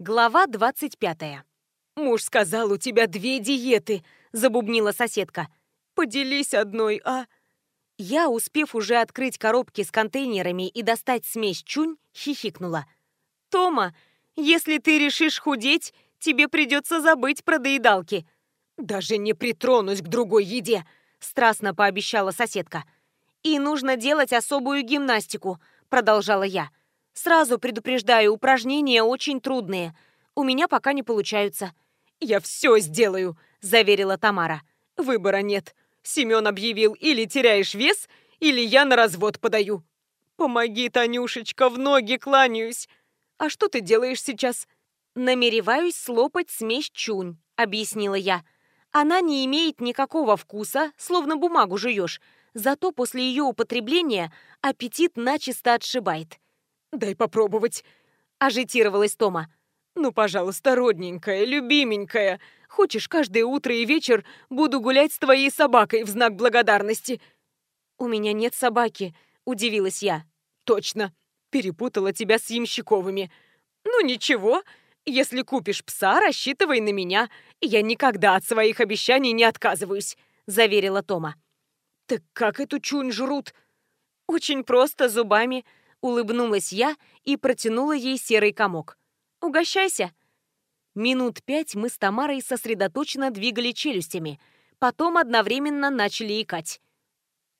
Глава 25. «Муж сказал, у тебя две диеты», — забубнила соседка. «Поделись одной, а?» Я, успев уже открыть коробки с контейнерами и достать смесь чунь, хихикнула. «Тома, если ты решишь худеть, тебе придется забыть про доедалки». «Даже не притронусь к другой еде», — страстно пообещала соседка. «И нужно делать особую гимнастику», — продолжала я. Сразу предупреждаю, упражнения очень трудные. У меня пока не получаются». «Я все сделаю», — заверила Тамара. «Выбора нет. Семен объявил, или теряешь вес, или я на развод подаю». «Помоги, Танюшечка, в ноги кланяюсь». «А что ты делаешь сейчас?» «Намереваюсь слопать смесь чунь», — объяснила я. «Она не имеет никакого вкуса, словно бумагу жуешь, зато после ее употребления аппетит начисто отшибает. «Дай попробовать», — ажитировалась Тома. «Ну, пожалуйста, родненькая, любименькая, хочешь, каждое утро и вечер буду гулять с твоей собакой в знак благодарности?» «У меня нет собаки», — удивилась я. «Точно, перепутала тебя с ямщиковыми. Ну, ничего, если купишь пса, рассчитывай на меня. Я никогда от своих обещаний не отказываюсь», — заверила Тома. «Так как эту чунь жрут?» «Очень просто, зубами», Улыбнулась я и протянула ей серый комок. «Угощайся!» Минут пять мы с Тамарой сосредоточенно двигали челюстями, потом одновременно начали икать.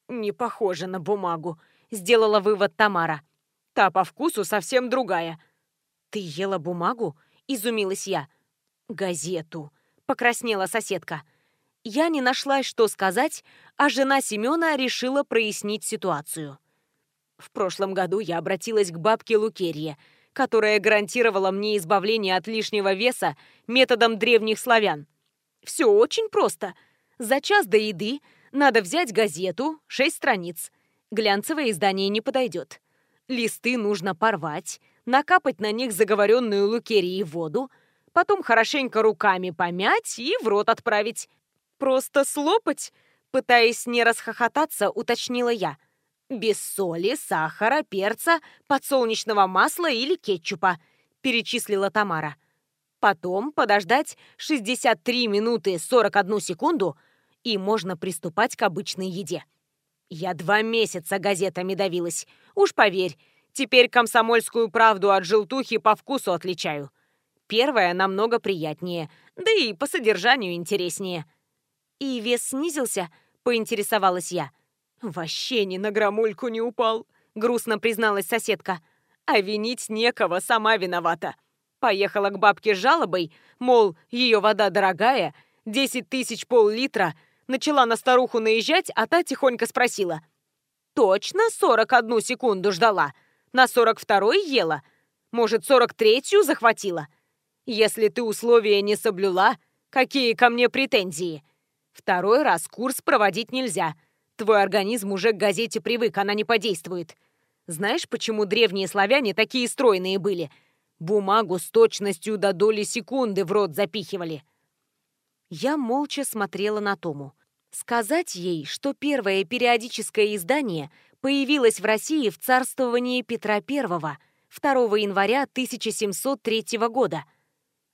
«Не похоже на бумагу», — сделала вывод Тамара. «Та по вкусу совсем другая». «Ты ела бумагу?» — изумилась я. «Газету», — покраснела соседка. Я не нашла, что сказать, а жена Семена решила прояснить ситуацию. В прошлом году я обратилась к бабке Лукерье, которая гарантировала мне избавление от лишнего веса методом древних славян. Все очень просто. За час до еды надо взять газету, шесть страниц. Глянцевое издание не подойдет. Листы нужно порвать, накапать на них заговоренную Лукерьей воду, потом хорошенько руками помять и в рот отправить. Просто слопать, пытаясь не расхохотаться, уточнила я – без соли, сахара, перца, подсолнечного масла или кетчупа, перечислила Тамара. Потом подождать 63 минуты 41 секунду, и можно приступать к обычной еде. Я два месяца газетами давилась. Уж поверь, теперь комсомольскую правду от желтухи по вкусу отличаю. Первая намного приятнее, да и по содержанию интереснее. И вес снизился, поинтересовалась я. «Вообще ни на грамульку не упал», — грустно призналась соседка. «А винить некого, сама виновата. Поехала к бабке с жалобой, мол, ее вода дорогая, 10 тысяч пол-литра, начала на старуху наезжать, а та тихонько спросила. «Точно 41 секунду ждала? На 42-й ела? Может, 43-ю захватила? Если ты условия не соблюла, какие ко мне претензии? Второй раз курс проводить нельзя». Твой организм уже к газете привык, она не подействует. Знаешь, почему древние славяне такие стройные были? Бумагу с точностью до доли секунды в рот запихивали. Я молча смотрела на Тому. Сказать ей, что первое периодическое издание появилось в России в царствовании Петра I 2 января 1703 года.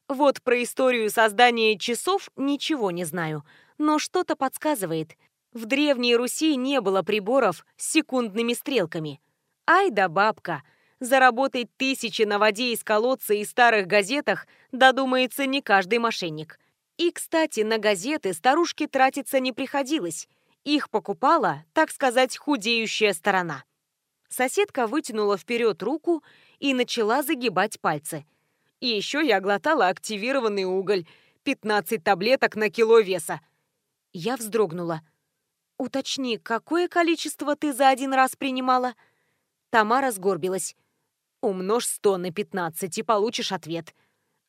Вот про историю создания часов ничего не знаю, но что-то подсказывает – в Древней Руси не было приборов с секундными стрелками. Ай да бабка! Заработать тысячи на воде из колодца и старых газетах додумается не каждый мошенник. И, кстати, на газеты старушке тратиться не приходилось. Их покупала, так сказать, худеющая сторона. Соседка вытянула вперед руку и начала загибать пальцы. И еще я глотала активированный уголь. 15 таблеток на кило веса. Я вздрогнула. «Уточни, какое количество ты за один раз принимала?» Тамара сгорбилась. «Умножь 100 на 15 и получишь ответ.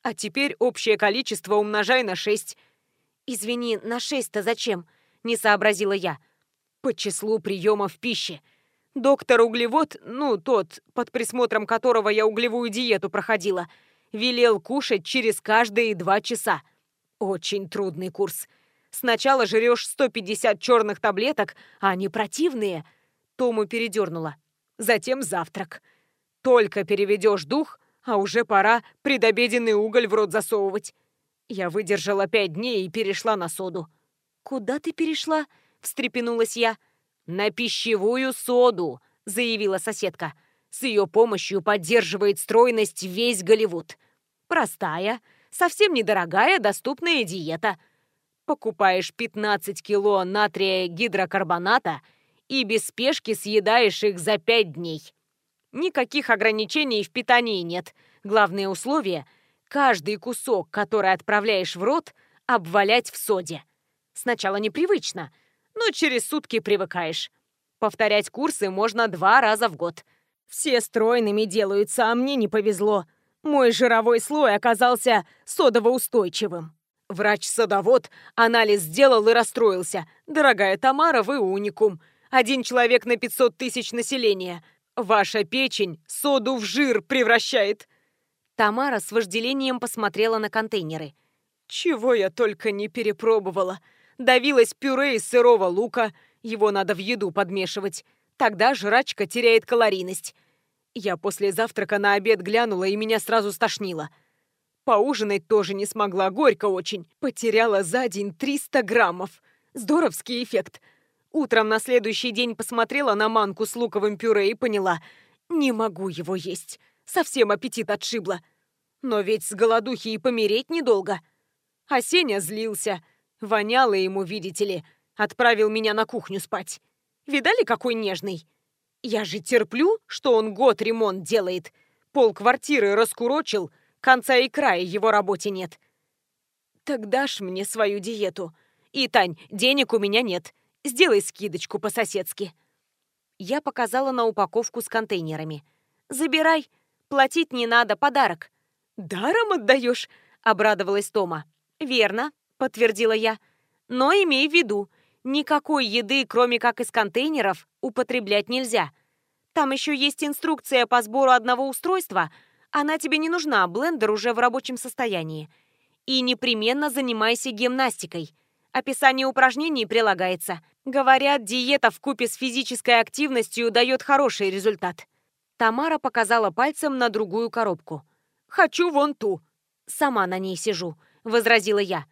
А теперь общее количество умножай на 6». «Извини, на 6-то зачем?» — не сообразила я. «По числу приемов пищи. Доктор Углевод, ну, тот, под присмотром которого я углевую диету проходила, велел кушать через каждые два часа. Очень трудный курс. Сначала жрешь 150 черных таблеток, а они противные. Тому передернула. Затем завтрак. Только переведешь дух, а уже пора предобеденный уголь в рот засовывать. Я выдержала пять дней и перешла на соду. «Куда ты перешла?» — встрепенулась я. «На пищевую соду», — заявила соседка. «С ее помощью поддерживает стройность весь Голливуд. Простая, совсем недорогая, доступная диета. Покупаешь 15 кило натрия гидрокарбоната и без спешки съедаешь их за 5 дней. Никаких ограничений в питании нет. Главное условие – каждый кусок, который отправляешь в рот, обвалять в соде. Сначала непривычно, но через сутки привыкаешь. Повторять курсы можно два раза в год. Все стройными делаются, а мне не повезло. Мой жировой слой оказался содовоустойчивым. Врач-садовод анализ сделал и расстроился. Дорогая Тамара, вы уникум. Один человек на 500 тысяч населения. Ваша печень соду в жир превращает. Тамара с вожделением посмотрела на контейнеры. Чего я только не перепробовала. Давилось пюре из сырого лука. Его надо в еду подмешивать. Тогда жрачка теряет калорийность. Я после завтрака на обед глянула, и меня сразу стошнило. Поужинать тоже не смогла, горько очень. Потеряла за день 300 граммов. Здоровский эффект. Утром на следующий день посмотрела на манку с луковым пюре и поняла, не могу его есть. Совсем аппетит отшибло. Но ведь с голодухи и помереть недолго. А Сеня злился. Воняло ему, видите ли. Отправил меня на кухню спать. Видали, какой нежный? Я же терплю, что он год ремонт делает. Пол квартиры раскурочил, конца и края его работе нет. Так дашь мне свою диету. И, Тань, денег у меня нет. Сделай скидочку по-соседски. Я показала на упаковку с контейнерами. Забирай. Платить не надо, подарок. Даром отдаешь? Обрадовалась Тома. Верно, подтвердила я. Но имей в виду, Никакой еды, кроме как из контейнеров, употреблять нельзя. Там еще есть инструкция по сбору одного устройства. Она тебе не нужна, блендер уже в рабочем состоянии. И непременно занимайся гимнастикой. Описание упражнений прилагается. Говорят, диета в купе с физической активностью дает хороший результат. Тамара показала пальцем на другую коробку. «Хочу вон ту». «Сама на ней сижу», — возразила я.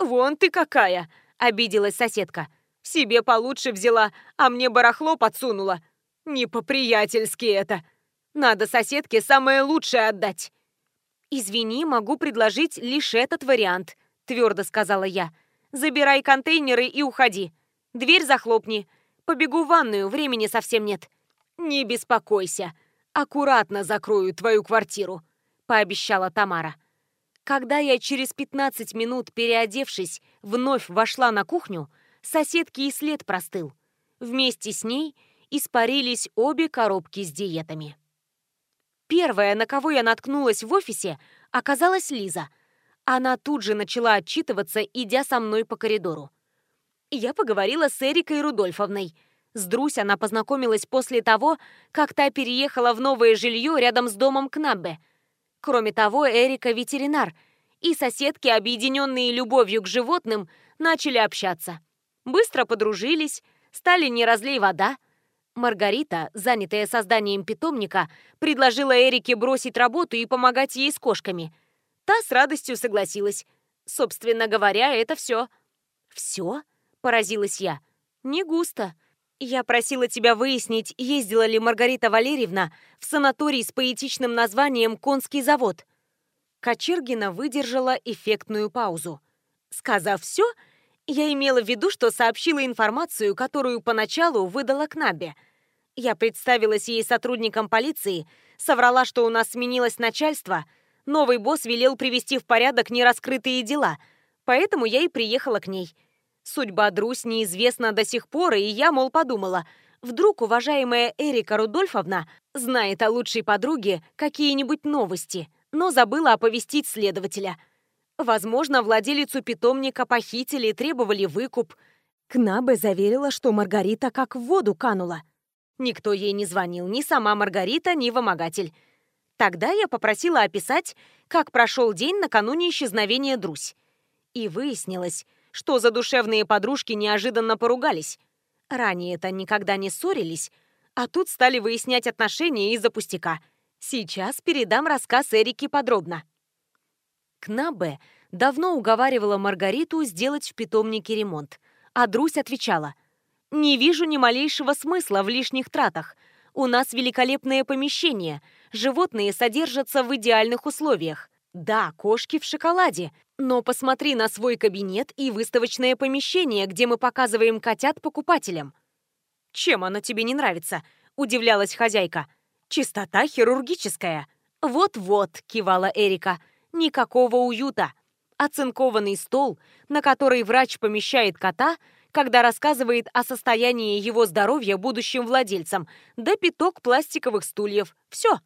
«Вон ты какая!» обиделась соседка. «Себе получше взяла, а мне барахло подсунула. Не по-приятельски это. Надо соседке самое лучшее отдать». «Извини, могу предложить лишь этот вариант», — твердо сказала я. «Забирай контейнеры и уходи. Дверь захлопни. Побегу в ванную, времени совсем нет». «Не беспокойся. Аккуратно закрою твою квартиру», — пообещала Тамара. Когда я через 15 минут, переодевшись, вновь вошла на кухню, соседки и след простыл. Вместе с ней испарились обе коробки с диетами. Первая, на кого я наткнулась в офисе, оказалась Лиза. Она тут же начала отчитываться, идя со мной по коридору. Я поговорила с Эрикой Рудольфовной. С Друсь она познакомилась после того, как та переехала в новое жилье рядом с домом Кнаббе – Кроме того, Эрика ветеринар, и соседки, объединенные любовью к животным, начали общаться. Быстро подружились, стали не разлей вода. Маргарита, занятая созданием питомника, предложила Эрике бросить работу и помогать ей с кошками. Та с радостью согласилась. Собственно говоря, это все. «Все?» – поразилась я. «Не густо. Я просила тебя выяснить, ездила ли Маргарита Валерьевна в санаторий с поэтичным названием «Конский завод». Кочергина выдержала эффектную паузу. Сказав все, я имела в виду, что сообщила информацию, которую поначалу выдала Кнабе. Я представилась ей сотрудником полиции, соврала, что у нас сменилось начальство, новый босс велел привести в порядок нераскрытые дела, поэтому я и приехала к ней – Судьба Друсь неизвестна до сих пор, и я, мол, подумала, вдруг уважаемая Эрика Рудольфовна знает о лучшей подруге какие-нибудь новости, но забыла оповестить следователя. Возможно, владелицу питомника похитили и требовали выкуп. Кнабе заверила, что Маргарита как в воду канула. Никто ей не звонил, ни сама Маргарита, ни вымогатель. Тогда я попросила описать, как прошел день накануне исчезновения Друсь. И выяснилось, что задушевные подружки неожиданно поругались. Ранее-то никогда не ссорились, а тут стали выяснять отношения из-за пустяка. Сейчас передам рассказ Эрике подробно. Кнабе давно уговаривала Маргариту сделать в питомнике ремонт, а Друсь отвечала, «Не вижу ни малейшего смысла в лишних тратах. У нас великолепное помещение, животные содержатся в идеальных условиях. Да, кошки в шоколаде, но посмотри на свой кабинет и выставочное помещение, где мы показываем котят покупателям». «Чем оно тебе не нравится?» – удивлялась хозяйка. «Чистота хирургическая». «Вот-вот», – кивала Эрика, – «никакого уюта» оцинкованный стол, на который врач помещает кота, когда рассказывает о состоянии его здоровья будущим владельцам, да пяток пластиковых стульев. Все.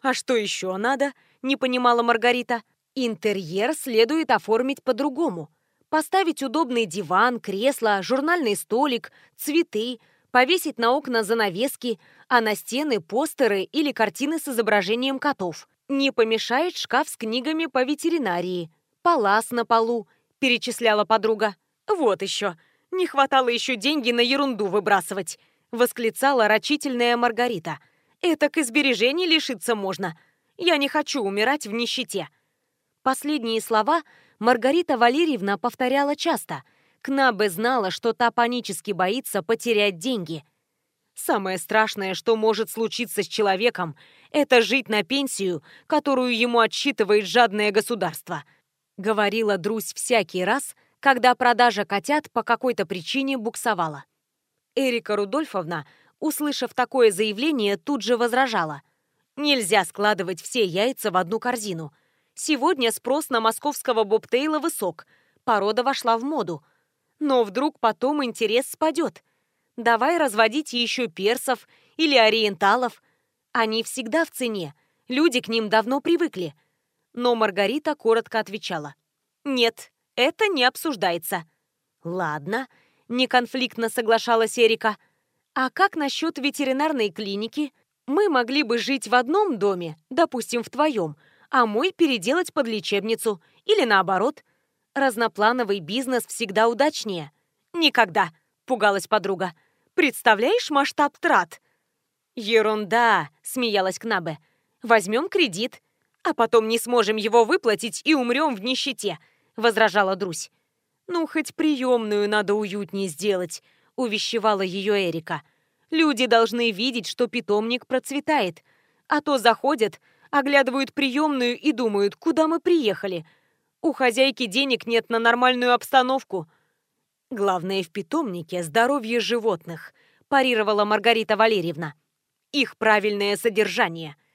«А что еще надо?» – не понимала Маргарита. «Интерьер следует оформить по-другому. Поставить удобный диван, кресло, журнальный столик, цветы, повесить на окна занавески, а на стены постеры или картины с изображением котов. Не помешает шкаф с книгами по ветеринарии, палас на полу», – перечисляла подруга. «Вот еще. Не хватало еще деньги на ерунду выбрасывать», – восклицала рачительная Маргарита. «Это к сбережений лишиться можно. Я не хочу умирать в нищете». Последние слова Маргарита Валерьевна повторяла часто. Кнабе знала, что та панически боится потерять деньги. Самое страшное, что может случиться с человеком, это жить на пенсию, которую ему отсчитывает жадное государство – говорила Друсь всякий раз, когда продажа котят по какой-то причине буксовала. Эрика Рудольфовна, услышав такое заявление, тут же возражала. Нельзя складывать все яйца в одну корзину. Сегодня спрос на московского бобтейла высок, порода вошла в моду. Но вдруг потом интерес спадет. Давай разводить еще персов или ориенталов. Они всегда в цене, люди к ним давно привыкли – но Маргарита коротко отвечала. «Нет, это не обсуждается». «Ладно», — неконфликтно соглашалась Эрика. «А как насчет ветеринарной клиники? Мы могли бы жить в одном доме, допустим, в твоем, а мой переделать под лечебницу, или наоборот. Разноплановый бизнес всегда удачнее». «Никогда», — пугалась подруга. «Представляешь масштаб трат?» «Ерунда», — смеялась Кнабе. «Возьмем кредит, а потом не сможем его выплатить и умрем в нищете», — возражала Друсь. «Ну, хоть приемную надо уютнее сделать», — увещевала ее Эрика. «Люди должны видеть, что питомник процветает, а то заходят, оглядывают приемную и думают, куда мы приехали. У хозяйки денег нет на нормальную обстановку». «Главное в питомнике – здоровье животных», – парировала Маргарита Валерьевна. «Их правильное содержание –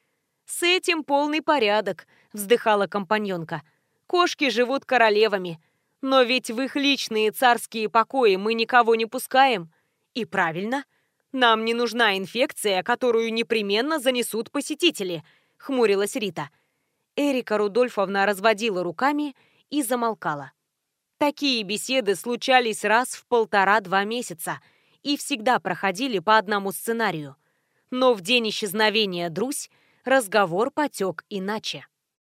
«С этим полный порядок», — вздыхала компаньонка. «Кошки живут королевами, но ведь в их личные царские покои мы никого не пускаем. И правильно, нам не нужна инфекция, которую непременно занесут посетители», — хмурилась Рита. Эрика Рудольфовна разводила руками и замолкала. Такие беседы случались раз в полтора-два месяца и всегда проходили по одному сценарию. Но в день исчезновения Друсь разговор потек иначе.